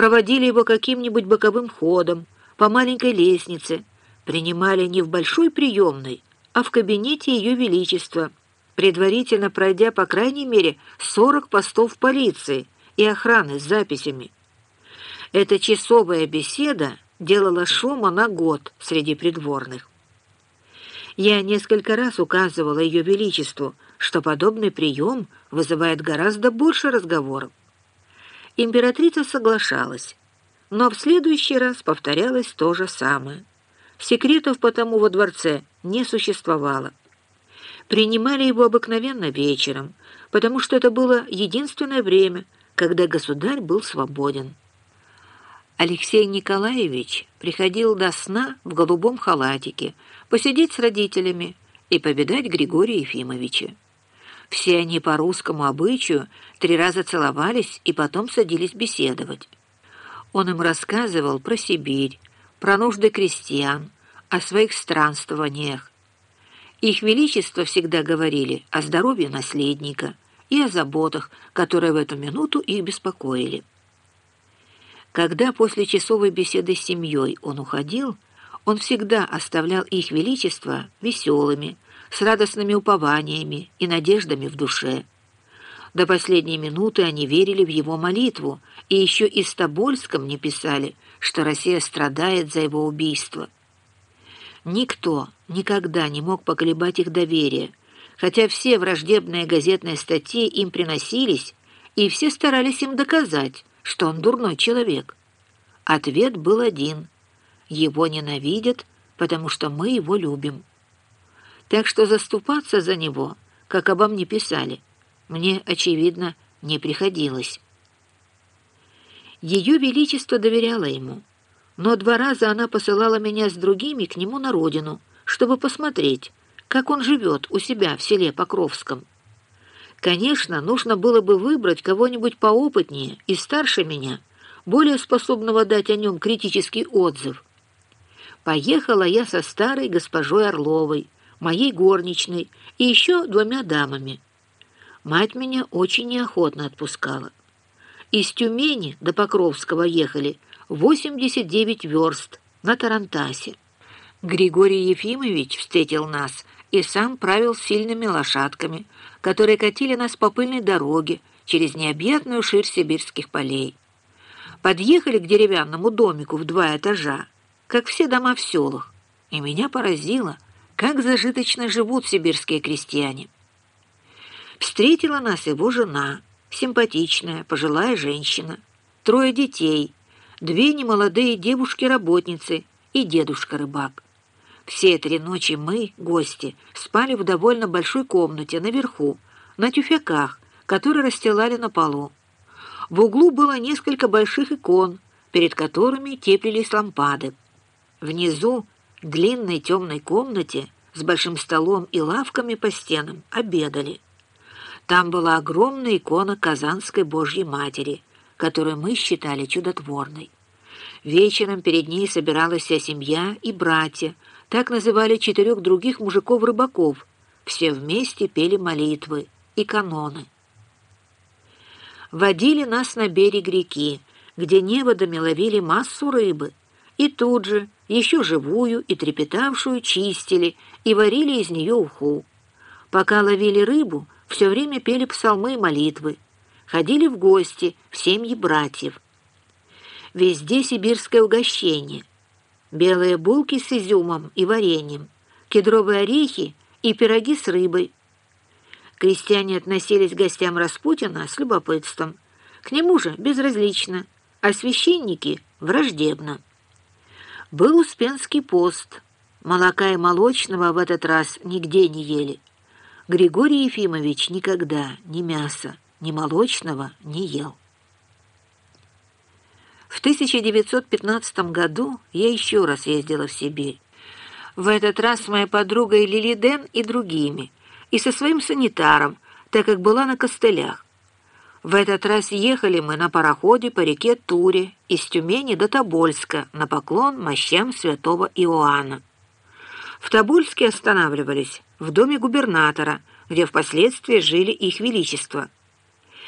проводили его каким-нибудь боковым ходом, по маленькой лестнице, принимали не в большой приемной, а в кабинете Ее Величества, предварительно пройдя по крайней мере 40 постов полиции и охраны с записями. Эта часовая беседа делала шума на год среди придворных. Я несколько раз указывала Ее Величеству, что подобный прием вызывает гораздо больше разговоров. Императрица соглашалась, но в следующий раз повторялось то же самое. Секретов потому во дворце не существовало. Принимали его обыкновенно вечером, потому что это было единственное время, когда государь был свободен. Алексей Николаевич приходил до сна в голубом халатике, посидеть с родителями и повидать Григория Ефимовича. Все они по русскому обычаю три раза целовались и потом садились беседовать. Он им рассказывал про Сибирь, про нужды крестьян, о своих странствованиях. Их Величество всегда говорили о здоровье наследника и о заботах, которые в эту минуту их беспокоили. Когда после часовой беседы с семьей он уходил, он всегда оставлял их величество веселыми, с радостными упованиями и надеждами в душе. До последней минуты они верили в его молитву, и еще и Тобольском не писали, что Россия страдает за его убийство. Никто никогда не мог поколебать их доверие, хотя все враждебные газетные статьи им приносились, и все старались им доказать, что он дурной человек. Ответ был один. Его ненавидят, потому что мы его любим. Так что заступаться за него, как обо мне писали, мне, очевидно, не приходилось. Ее Величество доверяло ему, но два раза она посылала меня с другими к нему на родину, чтобы посмотреть, как он живет у себя в селе Покровском. Конечно, нужно было бы выбрать кого-нибудь поопытнее и старше меня, более способного дать о нем критический отзыв. Поехала я со старой госпожой Орловой, моей горничной и еще двумя дамами. Мать меня очень неохотно отпускала. Из Тюмени до Покровского ехали 89 верст на Тарантасе. Григорий Ефимович встретил нас и сам правил сильными лошадками, которые катили нас по пыльной дороге через необъятную ширь сибирских полей. Подъехали к деревянному домику в два этажа, как все дома в селах, и меня поразило, как зажиточно живут сибирские крестьяне. Встретила нас его жена, симпатичная, пожилая женщина, трое детей, две немолодые девушки-работницы и дедушка-рыбак. Все три ночи мы, гости, спали в довольно большой комнате наверху, на тюфяках, которые расстилали на полу. В углу было несколько больших икон, перед которыми теплились лампады. Внизу, длинной темной комнате, с большим столом и лавками по стенам, обедали. Там была огромная икона Казанской Божьей Матери, которую мы считали чудотворной. Вечером перед ней собиралась вся семья и братья, так называли четырех других мужиков-рыбаков. Все вместе пели молитвы и каноны. Водили нас на берег реки, где неводами ловили массу рыбы, и тут же, еще живую и трепетавшую, чистили и варили из нее уху. Пока ловили рыбу, все время пели псалмы и молитвы, ходили в гости в семьи братьев. Везде сибирское угощение, белые булки с изюмом и вареньем, кедровые орехи и пироги с рыбой. Крестьяне относились к гостям Распутина с любопытством, к нему же безразлично, а священники — враждебно. Был Успенский пост. Молока и молочного в этот раз нигде не ели. Григорий Ефимович никогда ни мяса, ни молочного не ел. В 1915 году я еще раз ездила в Сибирь. В этот раз с моей подругой Лили Ден и другими, и со своим санитаром, так как была на костылях. В этот раз ехали мы на пароходе по реке Туре из Тюмени до Тобольска на поклон мощам святого Иоанна. В Тобольске останавливались в доме губернатора, где впоследствии жили их величество –